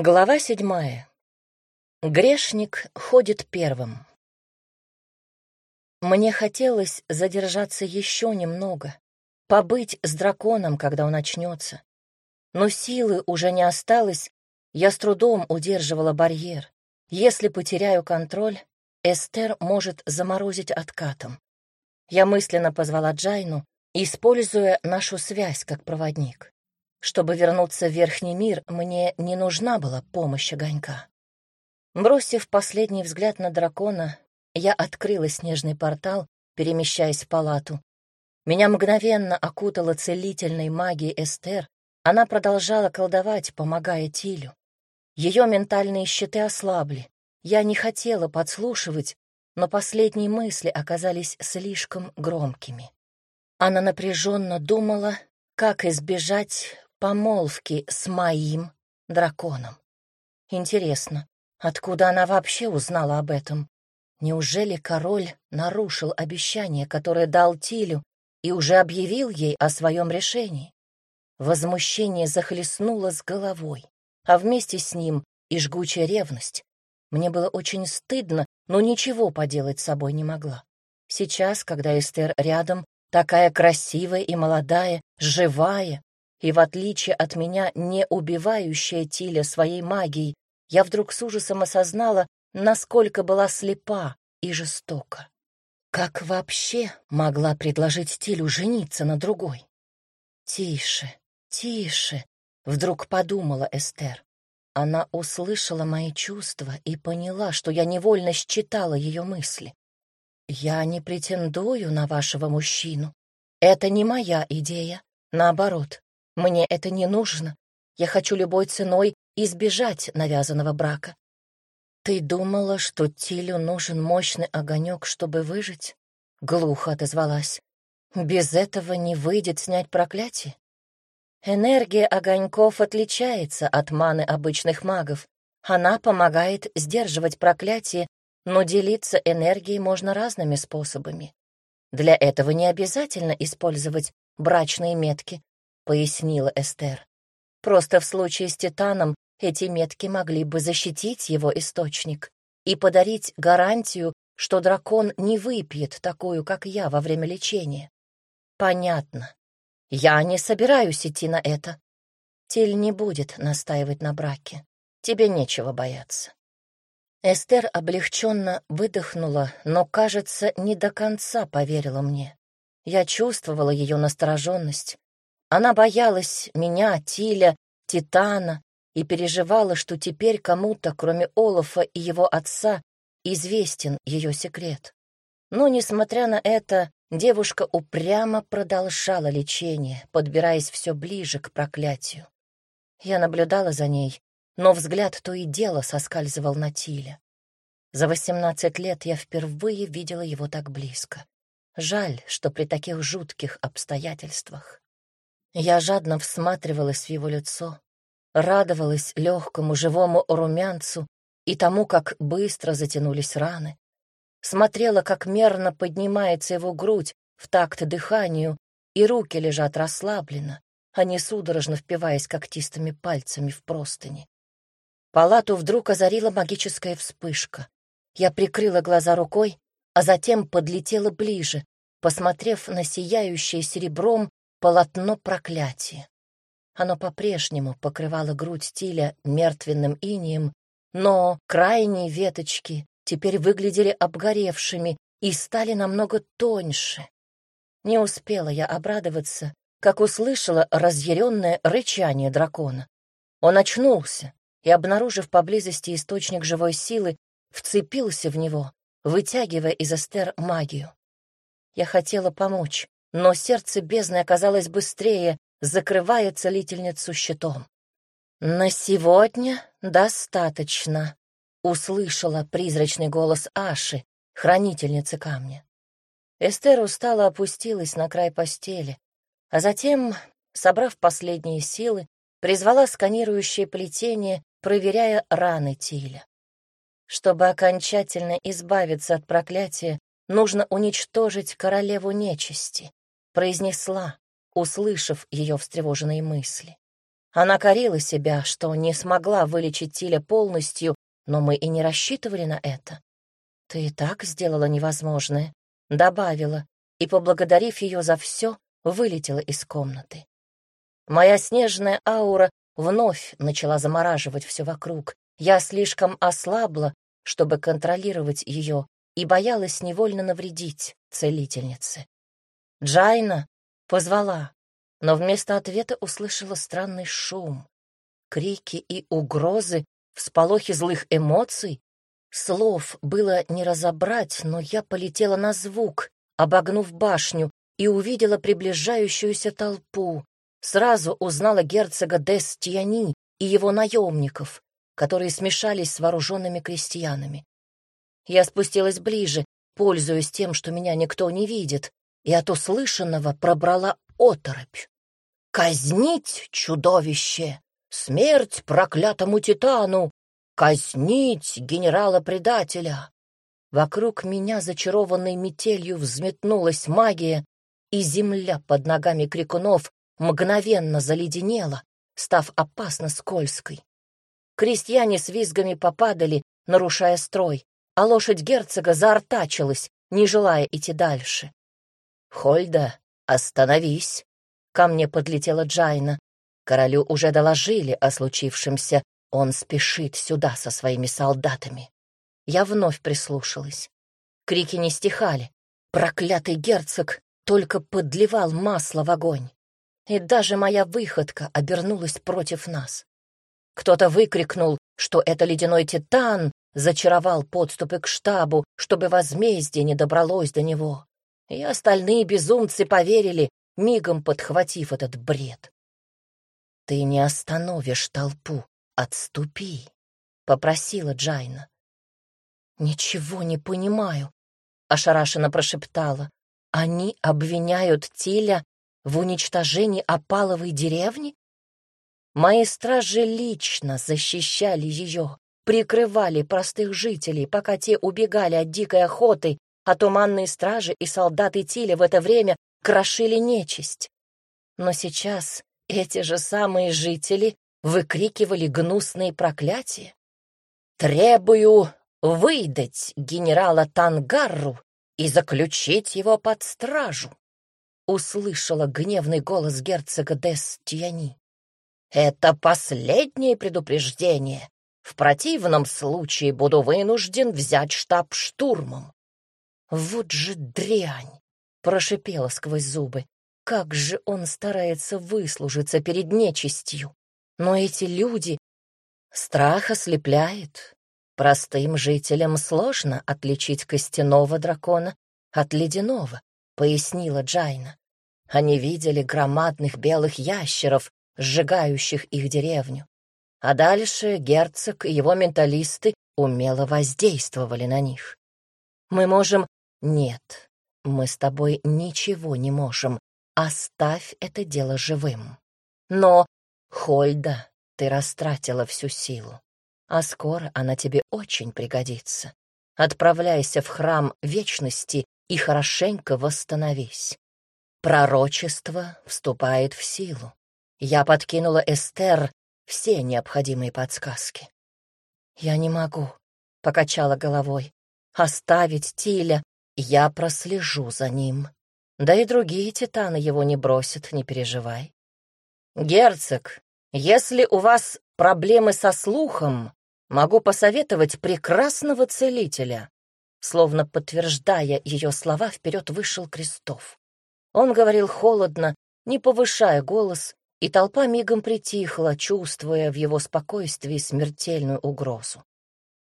Глава седьмая. Грешник ходит первым. Мне хотелось задержаться еще немного, побыть с драконом, когда он очнется. Но силы уже не осталось, я с трудом удерживала барьер. Если потеряю контроль, Эстер может заморозить откатом. Я мысленно позвала Джайну, используя нашу связь как проводник. Чтобы вернуться в Верхний мир, мне не нужна была помощь огонька. Бросив последний взгляд на дракона, я открыла снежный портал, перемещаясь в палату. Меня мгновенно окутала целительной магией Эстер. Она продолжала колдовать, помогая Тилю. Ее ментальные щиты ослабли. Я не хотела подслушивать, но последние мысли оказались слишком громкими. Она напряженно думала, как избежать помолвки с моим драконом. Интересно, откуда она вообще узнала об этом? Неужели король нарушил обещание, которое дал Тилю, и уже объявил ей о своем решении? Возмущение захлестнуло с головой, а вместе с ним и жгучая ревность. Мне было очень стыдно, но ничего поделать с собой не могла. Сейчас, когда Эстер рядом, такая красивая и молодая, живая, и, в отличие от меня, не убивающая Тиля своей магией, я вдруг с ужасом осознала, насколько была слепа и жестока. Как вообще могла предложить Тилю жениться на другой? «Тише, тише», — вдруг подумала Эстер. Она услышала мои чувства и поняла, что я невольно считала ее мысли. «Я не претендую на вашего мужчину. Это не моя идея. Наоборот, мне это не нужно. Я хочу любой ценой избежать навязанного брака. Ты думала, что Тилю нужен мощный огонек, чтобы выжить? Глухо отозвалась. Без этого не выйдет снять проклятие. Энергия огоньков отличается от маны обычных магов. Она помогает сдерживать проклятие, но делиться энергией можно разными способами. Для этого не обязательно использовать брачные метки пояснила Эстер. Просто в случае с Титаном эти метки могли бы защитить его источник и подарить гарантию, что дракон не выпьет такую, как я, во время лечения. Понятно. Я не собираюсь идти на это. Тиль не будет настаивать на браке. Тебе нечего бояться. Эстер облегченно выдохнула, но, кажется, не до конца поверила мне. Я чувствовала ее настороженность, она боялась меня, Тиля, Титана и переживала, что теперь кому-то, кроме Олафа и его отца, известен ее секрет. Но, несмотря на это, девушка упрямо продолжала лечение, подбираясь все ближе к проклятию. Я наблюдала за ней, но взгляд то и дело соскальзывал на Тиля. За восемнадцать лет я впервые видела его так близко. Жаль, что при таких жутких обстоятельствах. Я жадно всматривалась в его лицо, радовалась легкому живому румянцу и тому, как быстро затянулись раны. Смотрела, как мерно поднимается его грудь в такт дыханию, и руки лежат расслабленно, а не судорожно впиваясь когтистыми пальцами в простыни. Палату вдруг озарила магическая вспышка. Я прикрыла глаза рукой, а затем подлетела ближе, посмотрев на сияющее серебром полотно проклятия. Оно по-прежнему покрывало грудь Тиля мертвенным инием, но крайние веточки теперь выглядели обгоревшими и стали намного тоньше. Не успела я обрадоваться, как услышала разъяренное рычание дракона. Он очнулся и, обнаружив поблизости источник живой силы, вцепился в него, вытягивая из Эстер магию. Я хотела помочь, но сердце бездны оказалось быстрее, закрывая целительницу щитом. «На сегодня достаточно», — услышала призрачный голос Аши, хранительницы камня. Эстер устало опустилась на край постели, а затем, собрав последние силы, призвала сканирующее плетение, проверяя раны Тиля. Чтобы окончательно избавиться от проклятия, нужно уничтожить королеву нечисти произнесла, услышав ее встревоженные мысли. Она корила себя, что не смогла вылечить Тиля полностью, но мы и не рассчитывали на это. Ты и так сделала невозможное, добавила, и, поблагодарив ее за все, вылетела из комнаты. Моя снежная аура вновь начала замораживать все вокруг. Я слишком ослабла, чтобы контролировать ее, и боялась невольно навредить целительнице. Джайна позвала, но вместо ответа услышала странный шум. Крики и угрозы, всполохи злых эмоций. Слов было не разобрать, но я полетела на звук, обогнув башню, и увидела приближающуюся толпу. Сразу узнала герцога Дестьяни и его наемников, которые смешались с вооруженными крестьянами. Я спустилась ближе, пользуясь тем, что меня никто не видит, и от услышанного пробрала оторопь. «Казнить чудовище! Смерть проклятому титану! Казнить генерала-предателя!» Вокруг меня, зачарованной метелью, взметнулась магия, и земля под ногами крикунов мгновенно заледенела, став опасно скользкой. Крестьяне с визгами попадали, нарушая строй, а лошадь герцога заортачилась, не желая идти дальше. «Хольда, остановись!» Ко мне подлетела Джайна. Королю уже доложили о случившемся. Он спешит сюда со своими солдатами. Я вновь прислушалась. Крики не стихали. Проклятый герцог только подливал масло в огонь. И даже моя выходка обернулась против нас. Кто-то выкрикнул, что это ледяной титан зачаровал подступы к штабу, чтобы возмездие не добралось до него. И остальные безумцы поверили, мигом подхватив этот бред. «Ты не остановишь толпу, отступи», — попросила Джайна. «Ничего не понимаю», — ошарашенно прошептала. Они обвиняют Тиля в уничтожении опаловой деревни? Мои стражи лично защищали ее, прикрывали простых жителей, пока те убегали от дикой охоты, а туманные стражи и солдаты Тиля в это время крошили нечисть. Но сейчас эти же самые жители выкрикивали гнусные проклятия. «Требую выдать генерала Тангарру и заключить его под стражу», — услышала гневный голос герцога Дестьяни. «Это последнее предупреждение. В противном случае буду вынужден взять штаб штурмом». «Вот же дрянь!» — прошипела сквозь зубы. «Как же он старается выслужиться перед нечистью! Но эти люди... Страх ослепляет, Простым жителям сложно отличить костяного дракона от ледяного, пояснила Джайна. Они видели громадных белых ящеров, сжигающих их деревню. А дальше герцог и его менталисты умело воздействовали на них. Мы можем... Нет, мы с тобой ничего не можем. Оставь это дело живым. Но, Хольда, ты растратила всю силу а скоро она тебе очень пригодится. Отправляйся в храм вечности и хорошенько восстановись. Пророчество вступает в силу. Я подкинула Эстер все необходимые подсказки. «Я не могу», — покачала головой. «Оставить Тиля, я прослежу за ним. Да и другие титаны его не бросят, не переживай». «Герцог, если у вас проблемы со слухом, Могу посоветовать прекрасного целителя. Словно подтверждая ее слова, вперед вышел Крестов. Он говорил холодно, не повышая голос, и толпа мигом притихла, чувствуя в его спокойствии смертельную угрозу.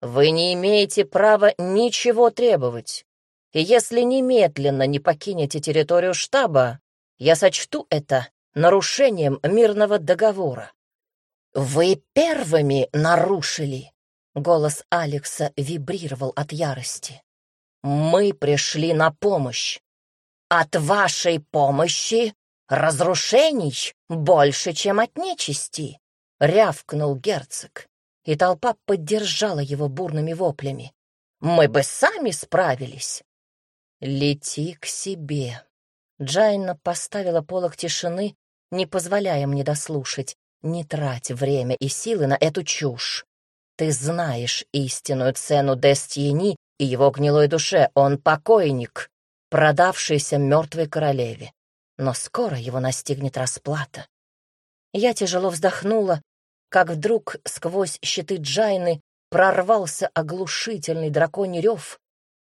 «Вы не имеете права ничего требовать, и если немедленно не покинете территорию штаба, я сочту это нарушением мирного договора». «Вы первыми нарушили!» Голос Алекса вибрировал от ярости. «Мы пришли на помощь. От вашей помощи разрушений больше, чем от нечисти!» — рявкнул герцог, и толпа поддержала его бурными воплями. «Мы бы сами справились!» «Лети к себе!» Джайна поставила полок тишины, не позволяя мне дослушать, не трать время и силы на эту чушь. Ты знаешь истинную цену Дестьени и его гнилой душе. Он покойник, продавшийся мертвой королеве. Но скоро его настигнет расплата. Я тяжело вздохнула, как вдруг сквозь щиты Джайны прорвался оглушительный драконий рев,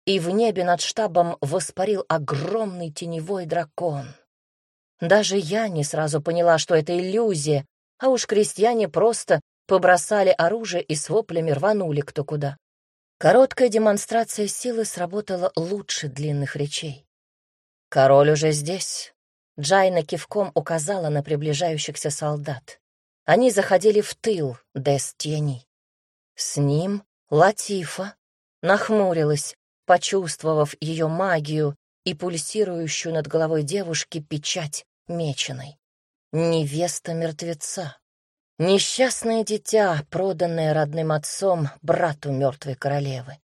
и в небе над штабом воспарил огромный теневой дракон. Даже я не сразу поняла, что это иллюзия, а уж крестьяне просто побросали оружие и с воплями рванули кто куда. Короткая демонстрация силы сработала лучше длинных речей. «Король уже здесь», — Джайна кивком указала на приближающихся солдат. Они заходили в тыл Дестьяни. С ним Латифа нахмурилась, почувствовав ее магию и пульсирующую над головой девушки печать меченой. Невеста мертвеца. Несчастное дитя, проданное родным отцом брату мертвой королевы.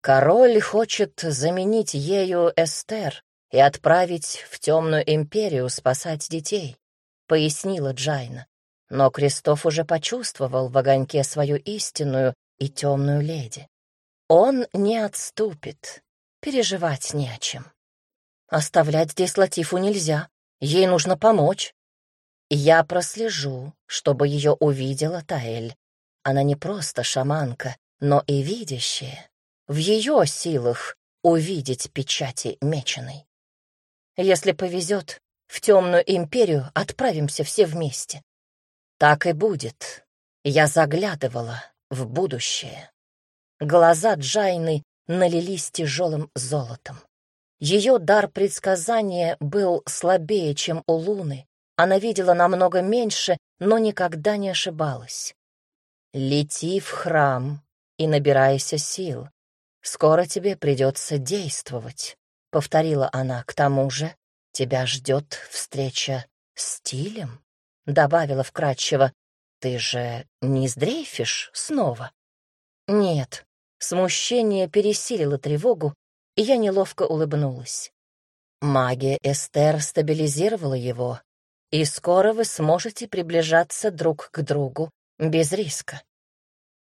Король хочет заменить ею Эстер и отправить в темную империю спасать детей, пояснила Джайна. Но Кристоф уже почувствовал в огоньке свою истинную и темную леди. Он не отступит, переживать не о чем. Оставлять здесь Латифу нельзя, ей нужно помочь. Я прослежу, чтобы ее увидела Таэль. Она не просто шаманка, но и видящая. В ее силах увидеть печати меченой. Если повезет, в темную империю отправимся все вместе. Так и будет. Я заглядывала в будущее. Глаза Джайны налились тяжелым золотом. Ее дар предсказания был слабее, чем у Луны. Она видела намного меньше, но никогда не ошибалась. «Лети в храм и набирайся сил. Скоро тебе придется действовать», — повторила она. «К тому же тебя ждет встреча с Тилем» добавила вкратчиво. «Ты же не сдрейфишь снова?» «Нет». Смущение пересилило тревогу, и я неловко улыбнулась. Магия Эстер стабилизировала его, и скоро вы сможете приближаться друг к другу без риска.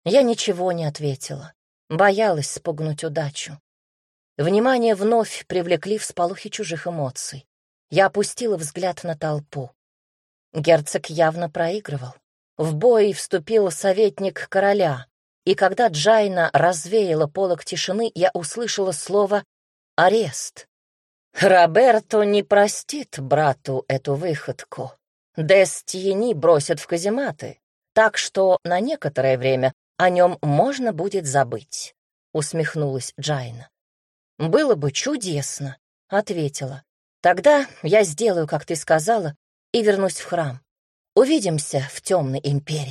Я ничего не ответила, боялась спугнуть удачу. Внимание вновь привлекли всполохи чужих эмоций. Я опустила взгляд на толпу. Герцог явно проигрывал. В бой вступил советник короля, и когда Джайна развеяла полог тишины, я услышала слово «арест». Роберто не простит брату эту выходку. Дестьени бросят в казематы, так что на некоторое время о нем можно будет забыть», — усмехнулась Джайна. «Было бы чудесно», — ответила. «Тогда я сделаю, как ты сказала, и вернусь в храм. Увидимся в темной империи.